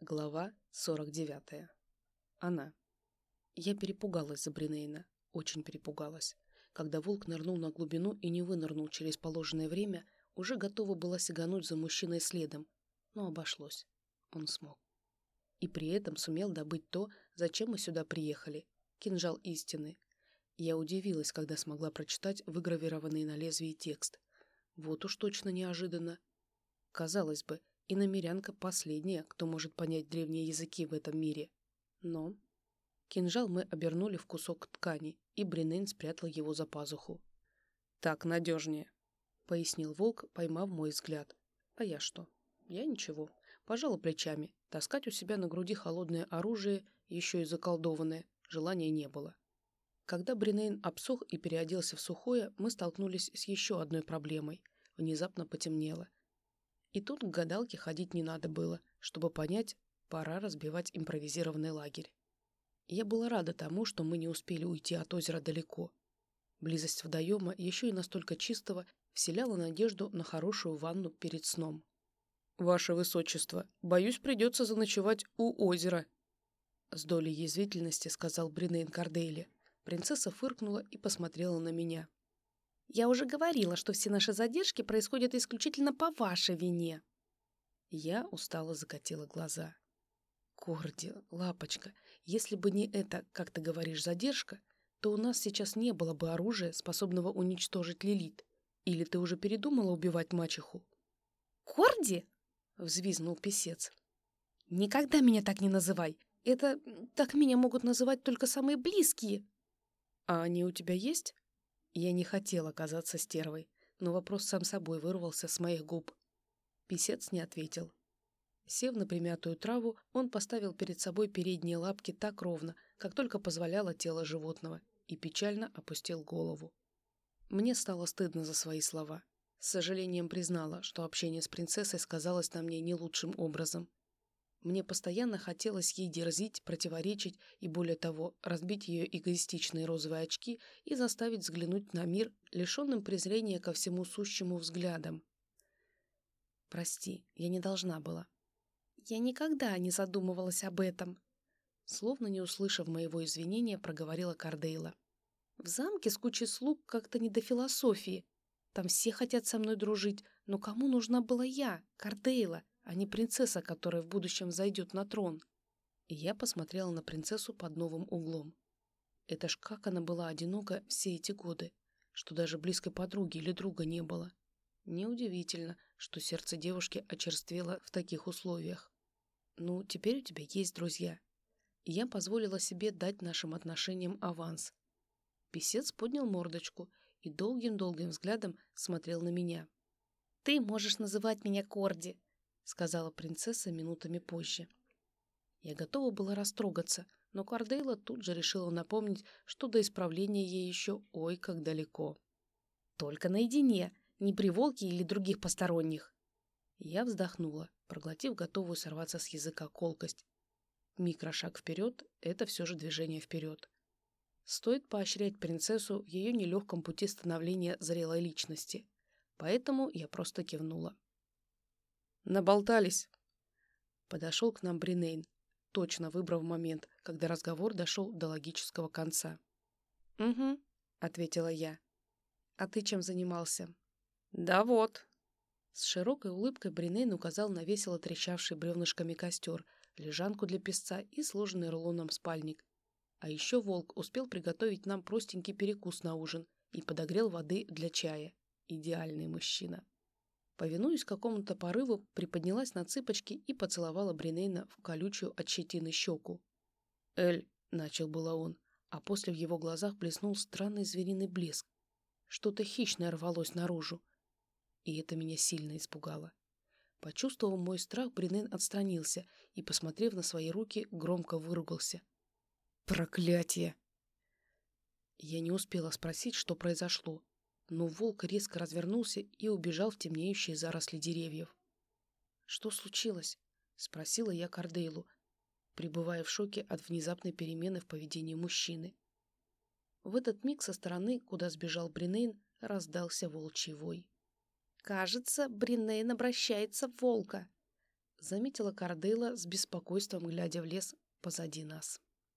Глава 49. Она. Я перепугалась за Бринейна, очень перепугалась. Когда волк нырнул на глубину и не вынырнул через положенное время, уже готова была сигануть за мужчиной следом, но обошлось. Он смог. И при этом сумел добыть то, зачем мы сюда приехали — кинжал истины. Я удивилась, когда смогла прочитать выгравированный на лезвии текст. Вот уж точно неожиданно. Казалось бы, и намерянка последняя, кто может понять древние языки в этом мире. Но... Кинжал мы обернули в кусок ткани, и Бринейн спрятал его за пазуху. «Так надежнее», — пояснил волк, поймав мой взгляд. «А я что? Я ничего. Пожала плечами. Таскать у себя на груди холодное оружие, еще и заколдованное, желания не было. Когда Бринейн обсох и переоделся в сухое, мы столкнулись с еще одной проблемой. Внезапно потемнело. И тут к гадалке ходить не надо было, чтобы понять, пора разбивать импровизированный лагерь. Я была рада тому, что мы не успели уйти от озера далеко. Близость водоема, еще и настолько чистого, вселяла надежду на хорошую ванну перед сном. «Ваше Высочество, боюсь, придется заночевать у озера», — с долей язвительности сказал Бринейн Кардейли. Принцесса фыркнула и посмотрела на меня. Я уже говорила, что все наши задержки происходят исключительно по вашей вине. Я устало закатила глаза. Корди, лапочка, если бы не это, как ты говоришь, задержка, то у нас сейчас не было бы оружия, способного уничтожить Лилит. Или ты уже передумала убивать мачеху? Корди? Взвизнул писец. Никогда меня так не называй. Это так меня могут называть только самые близкие. А они у тебя есть? Я не хотела казаться стервой, но вопрос сам собой вырвался с моих губ. Писец не ответил. Сев на примятую траву, он поставил перед собой передние лапки так ровно, как только позволяло тело животного, и печально опустил голову. Мне стало стыдно за свои слова. С сожалением признала, что общение с принцессой сказалось на мне не лучшим образом. Мне постоянно хотелось ей дерзить, противоречить и, более того, разбить ее эгоистичные розовые очки и заставить взглянуть на мир, лишенным презрения ко всему сущему взглядом. «Прости, я не должна была». «Я никогда не задумывалась об этом», словно не услышав моего извинения, проговорила Кардейла. «В замке с кучей слуг как-то не до философии. Там все хотят со мной дружить, но кому нужна была я, Кардейла? А не принцесса, которая в будущем зайдет на трон. И я посмотрела на принцессу под новым углом. Это ж как она была одинока все эти годы, что даже близкой подруги или друга не было. Неудивительно, что сердце девушки очерствело в таких условиях. Ну, теперь у тебя есть друзья. И я позволила себе дать нашим отношениям аванс. Песец поднял мордочку и долгим-долгим взглядом смотрел на меня. «Ты можешь называть меня Корди», сказала принцесса минутами позже. Я готова была растрогаться, но Кардейла тут же решила напомнить, что до исправления ей еще ой как далеко. «Только наедине, не при волке или других посторонних!» Я вздохнула, проглотив готовую сорваться с языка колкость. Микрошаг вперед — это все же движение вперед. Стоит поощрять принцессу в ее нелегком пути становления зрелой личности. Поэтому я просто кивнула. Наболтались. Подошел к нам Бринейн, точно выбрав момент, когда разговор дошел до логического конца. «Угу», — ответила я. «А ты чем занимался?» «Да вот». С широкой улыбкой Бринейн указал на весело трещавший бревнышками костер, лежанку для песца и сложенный рулоном спальник. А еще волк успел приготовить нам простенький перекус на ужин и подогрел воды для чая. Идеальный мужчина. Повинуясь какому-то порыву, приподнялась на цыпочки и поцеловала Бринейна в колючую от щетины щеку. «Эль», — начал было он, а после в его глазах блеснул странный звериный блеск. Что-то хищное рвалось наружу. И это меня сильно испугало. Почувствовав мой страх, Бринейн отстранился и, посмотрев на свои руки, громко выругался. «Проклятие!» Я не успела спросить, что произошло, но волк резко развернулся и убежал в темнеющие заросли деревьев. «Что случилось?» — спросила я Кардейлу, пребывая в шоке от внезапной перемены в поведении мужчины. В этот миг со стороны, куда сбежал Бринейн, раздался волчий вой. «Кажется, Бринейн обращается в волка», заметила Кардейла с беспокойством, глядя в лес позади нас.